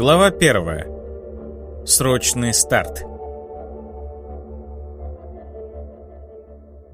Глава 1. Срочный старт.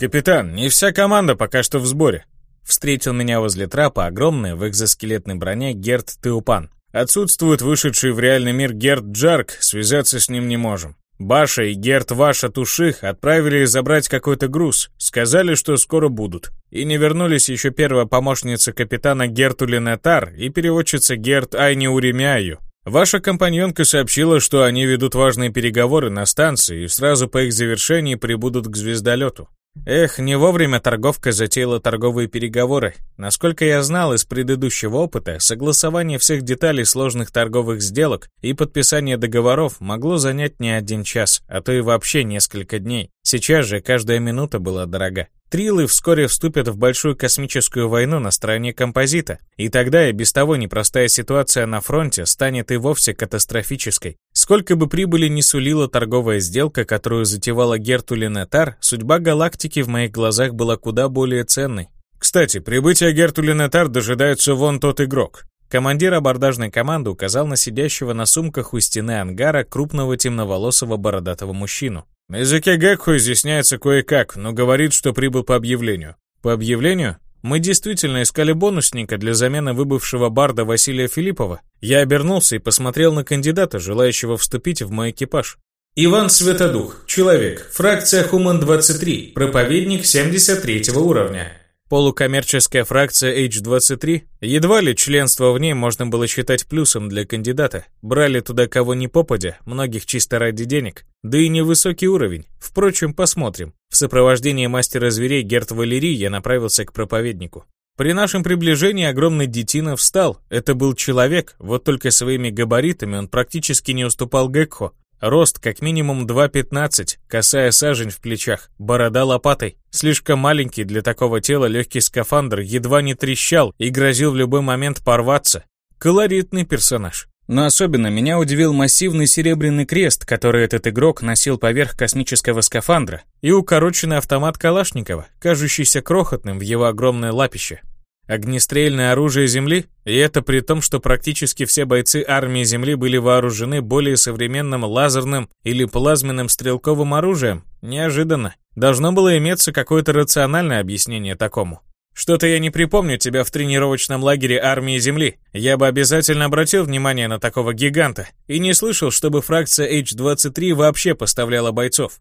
«Капитан, не вся команда пока что в сборе». Встретил меня возле трапа огромный в экзоскелетной броне Герт Теупан. Отсутствует вышедший в реальный мир Герт Джарк, связаться с ним не можем. Баша и Герт Ваша Туших отправили забрать какой-то груз. Сказали, что скоро будут. И не вернулись еще первая помощница капитана Герту Ленетар и переводчица Герт Айни Уремяю. Ваша компаньонка сообщила, что они ведут важные переговоры на станции и сразу по их завершении прибудут к звездолету. Эх, не вовремя торговка затеяла торговые переговоры. Насколько я знал из предыдущего опыта, согласование всех деталей сложных торговых сделок и подписание договоров могло занять не один час, а то и вообще несколько дней. Сейчас же каждая минута была дорога. Трилы вскоре вступят в большую космическую войну на стороне композита, и тогда и без того непростая ситуация на фронте станет и вовсе катастрофической. Сколько бы прибыли не сулила торговая сделка, которую затевала Герту Ленетар, судьба галактики в моих глазах была куда более ценной. Кстати, прибытие Герту Ленетар дожидается вон тот игрок. Командир абордажной команды указал на сидящего на сумках у стены ангара крупного темноволосого бородатого мужчину. На языке Гекху изъясняется кое-как, но говорит, что прибыл по объявлению. По объявлению? Мы действительно искали бонусника для замены выбывшего барда Василия Филиппова. Я обернулся и посмотрел на кандидата, желающего вступить в мой экипаж. Иван Светодух, человек, фракция Хуман-23, проповедник 73 уровня. Полукоммерческая фракция H23, едва ли членство в ней можно было считать плюсом для кандидата. Брали туда кого ни попадя, многих чисто ради денег. Да и невысокий уровень. Впрочем, посмотрим. В сопровождении мастера зверей Герт Валерий я направился к проповеднику. При нашем приближении огромный детина встал. Это был человек, вот только своими габаритами он практически не уступал Гекхо, Рост как минимум 2,15, косая сажень в плечах, борода лопатой. Слишком маленький для такого тела легкий скафандр едва не трещал и грозил в любой момент порваться. Колоритный персонаж. Но особенно меня удивил массивный серебряный крест, который этот игрок носил поверх космического скафандра, и укороченный автомат Калашникова, кажущийся крохотным в его огромное лапище. Огнестрельное оружие Земли? И это при том, что практически все бойцы армии Земли были вооружены более современным лазерным или плазменным стрелковым оружием? Неожиданно. Должно было иметься какое-то рациональное объяснение такому. Что-то я не припомню тебя в тренировочном лагере армии Земли. Я бы обязательно обратил внимание на такого гиганта. И не слышал, чтобы фракция H-23 вообще поставляла бойцов.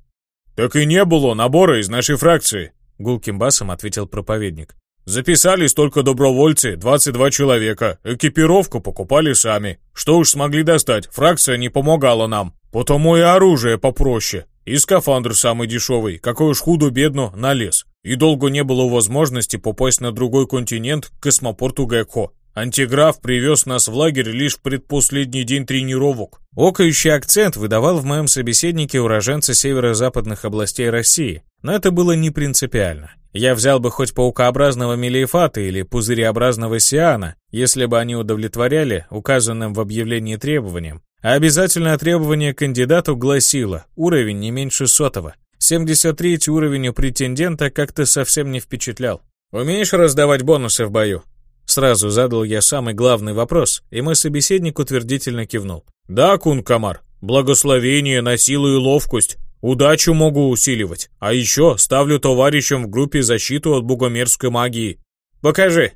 «Так и не было набора из нашей фракции», — гулким басом ответил проповедник. Записались только добровольцы, 22 человека. Экипировку покупали сами. Что уж смогли достать, фракция не помогала нам. Потому и оружие попроще. И скафандр самый дешевый, какой уж худо-бедно, на лес. И долго не было возможности попасть на другой континент к космопорту Гэкхо. Антиграф привез нас в лагерь лишь в предпоследний день тренировок. Окающий акцент выдавал в моем собеседнике уроженца северо-западных областей России, но это было не принципиально. Я взял бы хоть паукообразного мелиефата или пузыреобразного сиана, если бы они удовлетворяли указанным в объявлении требованиям. А обязательное требование кандидату гласило уровень не меньше сотого. 73 уровень у претендента как-то совсем не впечатлял. «Умеешь раздавать бонусы в бою?» Сразу задал я самый главный вопрос, и мой собеседник утвердительно кивнул. «Да, Кун Камар, благословение на силу и ловкость. Удачу могу усиливать. А еще ставлю товарищам в группе защиту от богомерзкой магии. Покажи.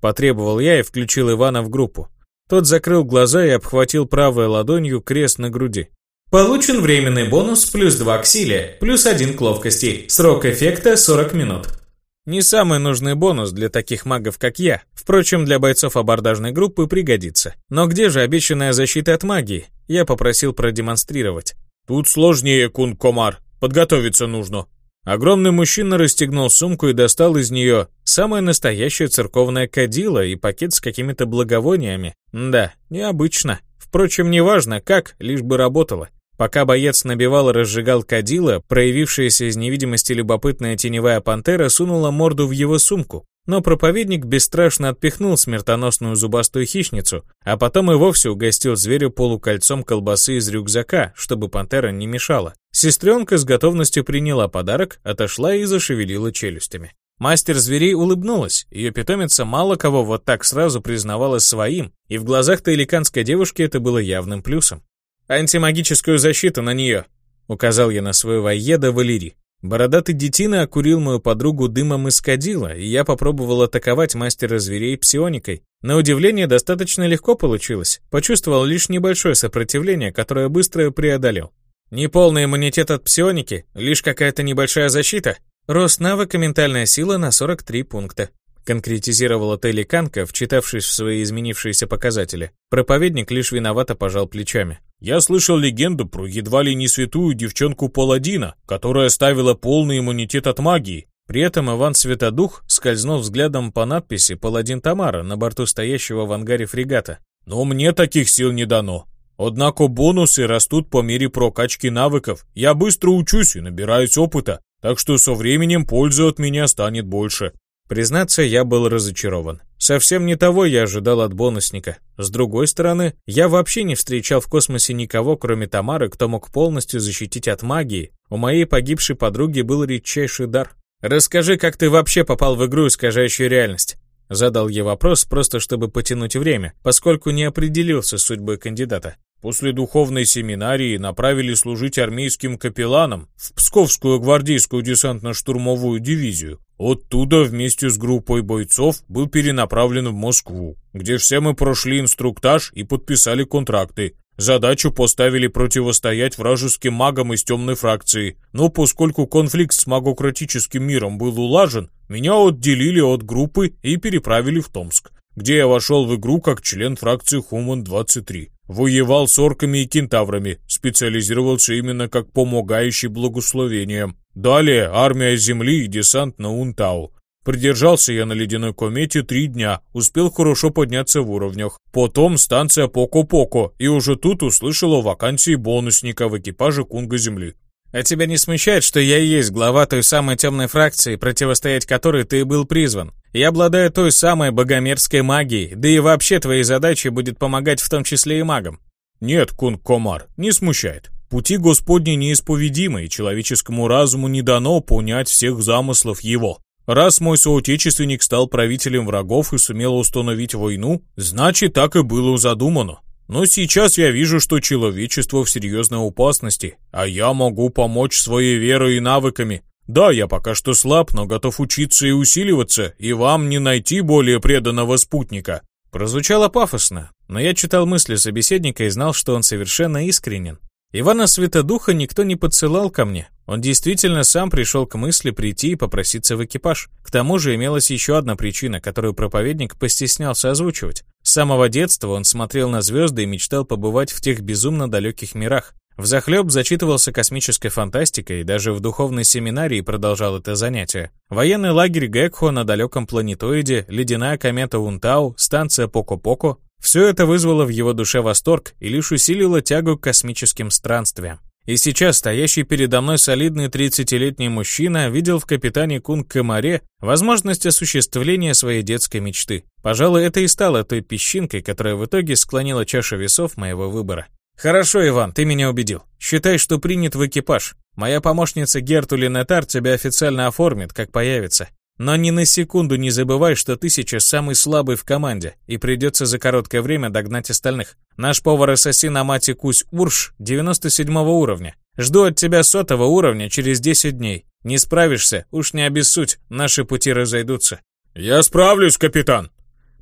Потребовал я и включил Ивана в группу. Тот закрыл глаза и обхватил правой ладонью крест на груди. Получен временный бонус плюс 2 к силе, плюс 1 к ловкости. Срок эффекта 40 минут. Не самый нужный бонус для таких магов, как я. Впрочем, для бойцов абордажной группы пригодится. Но где же обещанная защита от магии? Я попросил продемонстрировать. «Тут сложнее, кун-комар. Подготовиться нужно». Огромный мужчина расстегнул сумку и достал из нее самое настоящее церковное кадило и пакет с какими-то благовониями. Да, необычно. Впрочем, неважно как, лишь бы работало. Пока боец набивал и разжигал кадило, проявившаяся из невидимости любопытная теневая пантера сунула морду в его сумку. Но проповедник бесстрашно отпихнул смертоносную зубастую хищницу, а потом и вовсе угостил зверю полукольцом колбасы из рюкзака, чтобы пантера не мешала. Сестренка с готовностью приняла подарок, отошла и зашевелила челюстями. Мастер зверей улыбнулась, ее питомица мало кого вот так сразу признавала своим, и в глазах таиликанской девушки это было явным плюсом. «Антимагическую защиту на нее», — указал я на свою воеда Валерий. Бородатый детина окурил мою подругу дымом из кадила, и я попробовал атаковать мастера зверей псионикой. На удивление, достаточно легко получилось. Почувствовал лишь небольшое сопротивление, которое быстро преодолел. Неполный иммунитет от псионики, лишь какая-то небольшая защита. Рост навыка ментальная сила на 43 пункта. Конкретизировала Теликанка, вчитавшись в свои изменившиеся показатели. Проповедник лишь виновато пожал плечами. Я слышал легенду про едва ли не святую девчонку Паладина, которая ставила полный иммунитет от магии. При этом Иван Светодух скользнул взглядом по надписи «Паладин Тамара» на борту стоящего в ангаре фрегата. Но мне таких сил не дано. Однако бонусы растут по мере прокачки навыков. Я быстро учусь и набираюсь опыта, так что со временем пользы от меня станет больше. Признаться, я был разочарован. Совсем не того я ожидал от бонусника. С другой стороны, я вообще не встречал в космосе никого, кроме Тамары, кто мог полностью защитить от магии. У моей погибшей подруги был редчайший дар. «Расскажи, как ты вообще попал в игру, искажающую реальность?» Задал я вопрос, просто чтобы потянуть время, поскольку не определился с судьбой кандидата. После духовной семинарии направили служить армейским капелланом в Псковскую гвардейскую десантно-штурмовую дивизию. Оттуда вместе с группой бойцов был перенаправлен в Москву, где все мы прошли инструктаж и подписали контракты. Задачу поставили противостоять вражеским магам из темной фракции, но поскольку конфликт с магократическим миром был улажен, меня отделили от группы и переправили в Томск, где я вошел в игру как член фракции Хуман-23. Воевал с орками и кентаврами, специализировался именно как помогающий благословением. Далее армия Земли и десант на Унтау. Продержался я на ледяной комете три дня, успел хорошо подняться в уровнях. Потом станция Поко-Поко, и уже тут услышал о вакансии бонусника в экипаже Кунга Земли. А тебя не смущает, что я и есть глава той самой темной фракции, противостоять которой ты был призван? Я обладаю той самой богомерзкой магией, да и вообще твоей задачей будет помогать в том числе и магам. Нет, Кунг Комар, не смущает. Пути Господни неисповедимы, и человеческому разуму не дано понять всех замыслов его. Раз мой соотечественник стал правителем врагов и сумел установить войну, значит так и было задумано. Но сейчас я вижу, что человечество в серьезной опасности, а я могу помочь своей верой и навыками. Да, я пока что слаб, но готов учиться и усиливаться, и вам не найти более преданного спутника». Прозвучало пафосно, но я читал мысли собеседника и знал, что он совершенно искренен. Ивана Светодуха никто не подсылал ко мне. Он действительно сам пришел к мысли прийти и попроситься в экипаж. К тому же имелась еще одна причина, которую проповедник постеснялся озвучивать. С самого детства он смотрел на звезды и мечтал побывать в тех безумно далеких мирах. Взахлеб зачитывался космической фантастикой даже в духовной семинарии продолжал это занятие. Военный лагерь Гекхо на далеком планетоиде, ледяная комета Унтау, станция Поко-Поко все это вызвало в его душе восторг и лишь усилило тягу к космическим странствиям. И сейчас стоящий передо мной солидный 30-летний мужчина видел в капитане Кунг Камаре возможность осуществления своей детской мечты. Пожалуй, это и стало той песчинкой, которая в итоге склонила чашу весов моего выбора. «Хорошо, Иван, ты меня убедил. Считай, что принят в экипаж. Моя помощница Герту Линетар тебя официально оформит, как появится. Но ни на секунду не забывай, что ты сейчас самый слабый в команде, и придется за короткое время догнать остальных. Наш повар-ассасин Амати Кусь Урш 97 уровня. Жду от тебя сотого уровня через 10 дней. Не справишься, уж не обессудь, наши пути разойдутся. «Я справлюсь, капитан!»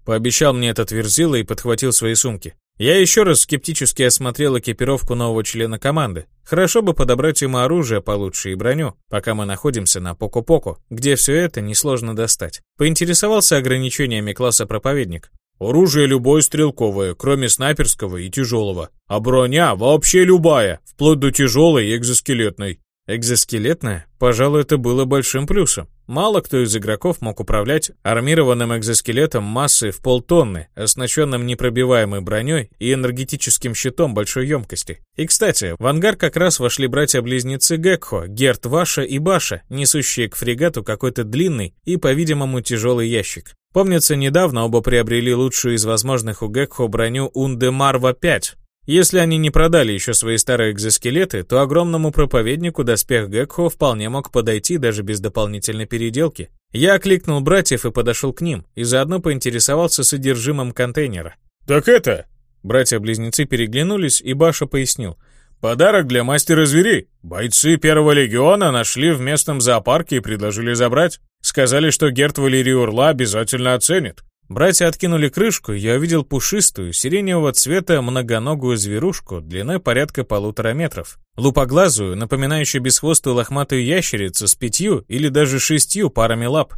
Пообещал мне этот верзила и подхватил свои сумки. Я еще раз скептически осмотрел экипировку нового члена команды. Хорошо бы подобрать ему оружие получше и броню, пока мы находимся на Поко-Поко, где все это несложно достать. Поинтересовался ограничениями класса проповедник. Оружие любое стрелковое, кроме снайперского и тяжелого. А броня вообще любая, вплоть до тяжелой и экзоскелетной. Экзоскелетная? Пожалуй, это было большим плюсом. Мало кто из игроков мог управлять армированным экзоскелетом массой в полтонны, оснащенным непробиваемой броней и энергетическим щитом большой емкости. И, кстати, в ангар как раз вошли братья-близнецы Гекхо, Герт Ваша и Баша, несущие к фрегату какой-то длинный и, по-видимому, тяжелый ящик. Помнится, недавно оба приобрели лучшую из возможных у Гекхо броню Унде Марва 5, Если они не продали еще свои старые экзоскелеты, то огромному проповеднику доспех Гекхо вполне мог подойти даже без дополнительной переделки. Я окликнул братьев и подошел к ним, и заодно поинтересовался содержимым контейнера. «Так это...» Братья-близнецы переглянулись, и Баша пояснил. «Подарок для мастера зверей. Бойцы Первого Легиона нашли в местном зоопарке и предложили забрать. Сказали, что Герт Валерий Урла обязательно оценит. Братья откинули крышку, и я увидел пушистую, сиреневого цвета многоногую зверушку длиной порядка полутора метров. Лупоглазую, напоминающую бесхвостую лохматую ящерицу с пятью или даже шестью парами лап.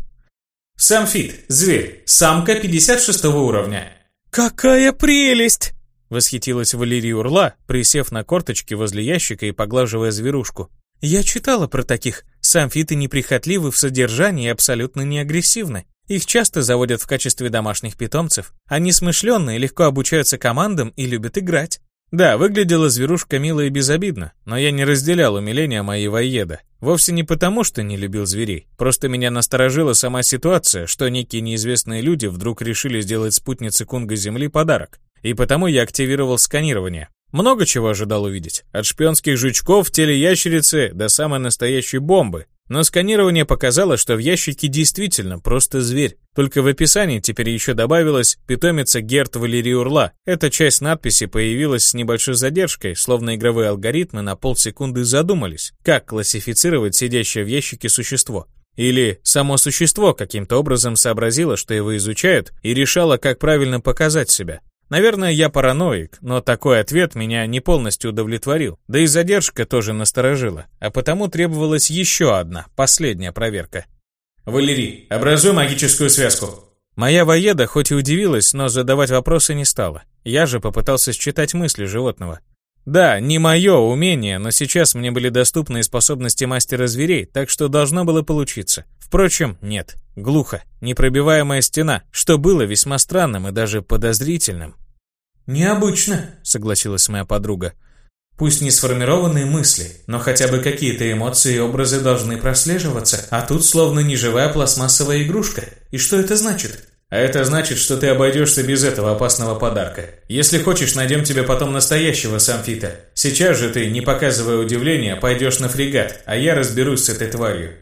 Самфит, зверь, самка 56 уровня. «Какая прелесть!» Восхитилась Валерия Урла, присев на корточки возле ящика и поглаживая зверушку. «Я читала про таких. Самфиты неприхотливы в содержании и абсолютно не агрессивны. Их часто заводят в качестве домашних питомцев. Они смышленные, легко обучаются командам и любят играть. Да, выглядела зверушка мило и безобидно, но я не разделял умиления моей воеда. Вовсе не потому, что не любил зверей. Просто меня насторожила сама ситуация, что некие неизвестные люди вдруг решили сделать спутнице Кунга Земли подарок. И потому я активировал сканирование. Много чего ожидал увидеть. От шпионских жучков в теле ящерицы до самой настоящей бомбы, но сканирование показало, что в ящике действительно просто зверь. Только в описании теперь еще добавилось «питомица Герт Валерий Урла». Эта часть надписи появилась с небольшой задержкой, словно игровые алгоритмы на полсекунды задумались, как классифицировать сидящее в ящике существо. Или само существо каким-то образом сообразило, что его изучают, и решало, как правильно показать себя. Наверное, я параноик, но такой ответ меня не полностью удовлетворил. Да и задержка тоже насторожила, а потому требовалась еще одна, последняя проверка. «Валерий, образуй магическую связку». Моя воеда хоть и удивилась, но задавать вопросы не стала. Я же попытался считать мысли животного. Да, не мое умение, но сейчас мне были доступны способности мастера зверей, так что должно было получиться. Впрочем, нет. Глухо. Непробиваемая стена, что было весьма странным и даже подозрительным. «Необычно», — согласилась моя подруга. «Пусть не сформированные мысли, но хотя бы какие-то эмоции и образы должны прослеживаться, а тут словно неживая пластмассовая игрушка. И что это значит?» А это значит, что ты обойдешься без этого опасного подарка. Если хочешь, найдем тебе потом настоящего самфита. Сейчас же ты, не показывая удивления, пойдешь на фрегат, а я разберусь с этой тварью.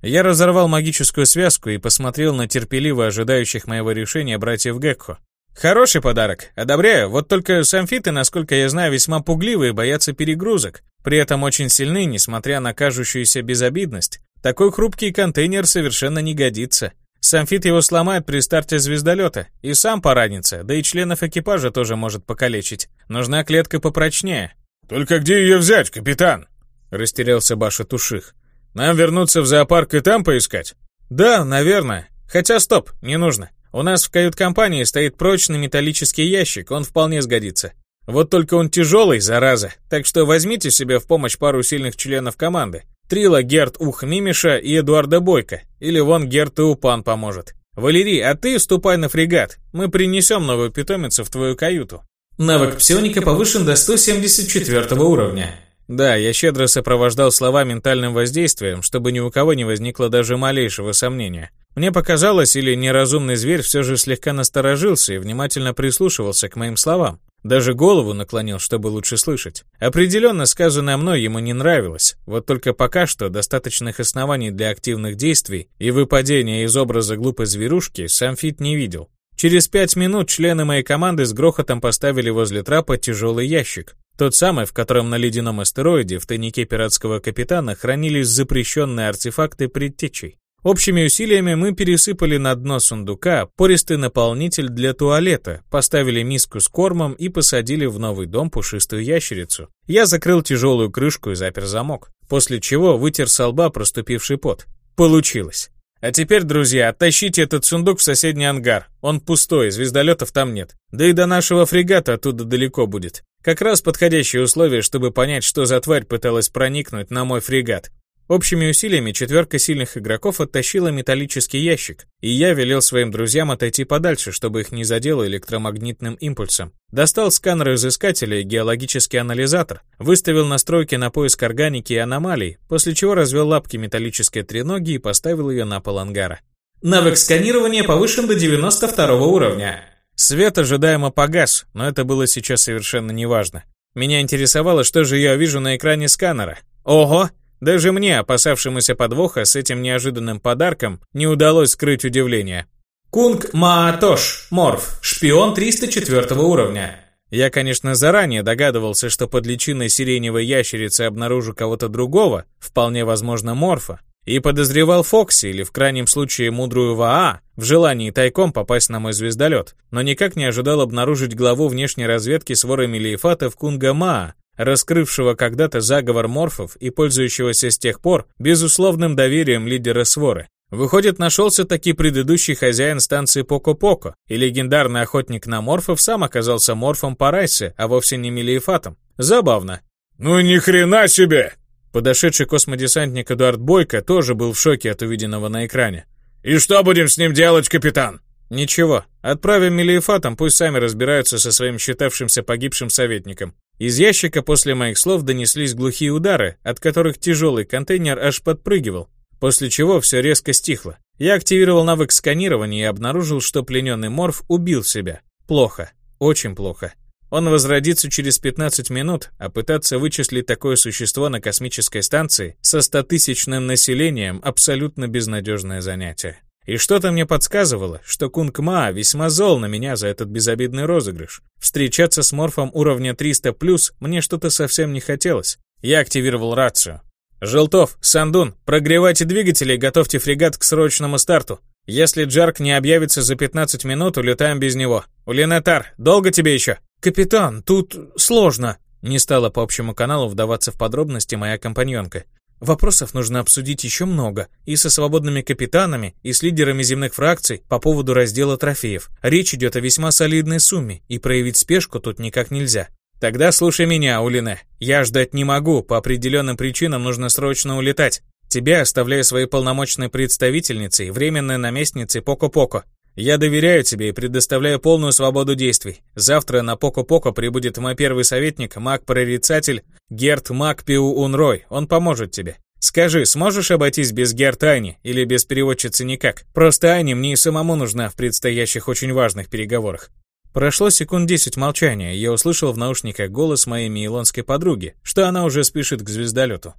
Я разорвал магическую связку и посмотрел на терпеливо ожидающих моего решения братьев Гекко. Хороший подарок, одобряю, вот только самфиты, насколько я знаю, весьма пугливые, боятся перегрузок, при этом очень сильны, несмотря на кажущуюся безобидность. Такой хрупкий контейнер совершенно не годится. Самфит его сломает при старте звездолета, и сам поранится, да и членов экипажа тоже может покалечить. Нужна клетка попрочнее. «Только где ее взять, капитан?» — растерялся Баша Туших. «Нам вернуться в зоопарк и там поискать?» «Да, наверное. Хотя стоп, не нужно. У нас в кают-компании стоит прочный металлический ящик, он вполне сгодится. Вот только он тяжелый, зараза, так что возьмите себе в помощь пару сильных членов команды. Трила Герт Ух Мимиша и Эдуарда Бойко. Или вон Герт Упан поможет. Валерий, а ты ступай на фрегат. Мы принесем новую питомицу в твою каюту. Навык псионика повышен до 174 уровня. Да, я щедро сопровождал слова ментальным воздействием, чтобы ни у кого не возникло даже малейшего сомнения. Мне показалось, или неразумный зверь все же слегка насторожился и внимательно прислушивался к моим словам. Даже голову наклонил, чтобы лучше слышать. Определенно сказанное мной ему не нравилось, вот только пока что достаточных оснований для активных действий и выпадения из образа глупой зверушки сам Фит не видел. Через пять минут члены моей команды с грохотом поставили возле трапа тяжелый ящик. Тот самый, в котором на ледяном астероиде в тайнике пиратского капитана хранились запрещенные артефакты предтечей. Общими усилиями мы пересыпали на дно сундука пористый наполнитель для туалета, поставили миску с кормом и посадили в новый дом пушистую ящерицу. Я закрыл тяжелую крышку и запер замок, после чего вытер со лба проступивший пот. Получилось. А теперь, друзья, оттащите этот сундук в соседний ангар. Он пустой, звездолетов там нет. Да и до нашего фрегата оттуда далеко будет. Как раз подходящие условия, чтобы понять, что за тварь пыталась проникнуть на мой фрегат. Общими усилиями четверка сильных игроков оттащила металлический ящик, и я велел своим друзьям отойти подальше, чтобы их не задело электромагнитным импульсом. Достал сканер изыскателя и геологический анализатор, выставил настройки на поиск органики и аномалий, после чего развел лапки металлической треноги и поставил ее на пол ангара. Навык сканирования повышен до 92 уровня. Свет ожидаемо погас, но это было сейчас совершенно неважно. Меня интересовало, что же я вижу на экране сканера. Ого! Даже мне, опасавшемуся подвоха с этим неожиданным подарком, не удалось скрыть удивление. Кунг Маатош, Морф, шпион 304 уровня. Я, конечно, заранее догадывался, что под личиной сиреневой ящерицы обнаружу кого-то другого, вполне возможно Морфа, и подозревал Фокси или в крайнем случае мудрую Ваа в желании тайком попасть на мой звездолет, но никак не ожидал обнаружить главу внешней разведки своры Мелиефатов Кунга Маа, раскрывшего когда-то заговор морфов и пользующегося с тех пор безусловным доверием лидера своры. Выходит, нашелся таки предыдущий хозяин станции Поко-Поко, и легендарный охотник на морфов сам оказался морфом по расе, а вовсе не Мелиефатом. Забавно. «Ну ни хрена себе!» Подошедший космодесантник Эдуард Бойко тоже был в шоке от увиденного на экране. «И что будем с ним делать, капитан?» «Ничего, отправим Мелиефатам, пусть сами разбираются со своим считавшимся погибшим советником». Из ящика после моих слов донеслись глухие удары, от которых тяжелый контейнер аж подпрыгивал, после чего все резко стихло. Я активировал навык сканирования и обнаружил, что плененный морф убил себя. Плохо, очень плохо. Он возродится через 15 минут, а пытаться вычислить такое существо на космической станции со стотысячным населением – абсолютно безнадежное занятие. И что-то мне подсказывало, что Кунг Ма весьма зол на меня за этот безобидный розыгрыш. Встречаться с морфом уровня 300+, мне что-то совсем не хотелось. Я активировал рацию. «Желтов, Сандун, прогревайте двигатели и готовьте фрегат к срочному старту. Если Джарк не объявится за 15 минут, улетаем без него. Улинатар, долго тебе еще?» «Капитан, тут сложно», — не стала по общему каналу вдаваться в подробности моя компаньонка. «Вопросов нужно обсудить еще много, и со свободными капитанами, и с лидерами земных фракций по поводу раздела трофеев. Речь идет о весьма солидной сумме, и проявить спешку тут никак нельзя». «Тогда слушай меня, Улине. Я ждать не могу, по определенным причинам нужно срочно улетать. Тебя оставляю своей полномочной представительницей, временной наместницей Поко-Поко. Я доверяю тебе и предоставляю полную свободу действий. Завтра на Поко-Поко прибудет мой первый советник, маг-прорицатель Герт Макпиу Унрой. Он поможет тебе. Скажи, сможешь обойтись без Герт Ани или без переводчицы никак? Просто Ани мне и самому нужна в предстоящих очень важных переговорах. Прошло секунд десять молчания, и я услышал в наушниках голос моей мейлонской подруги, что она уже спешит к звездолету.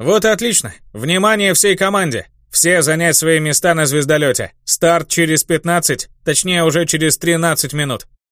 «Вот и отлично! Внимание всей команде! Все занять свои места на звездолете. Старт через 15, точнее уже через 13 минут.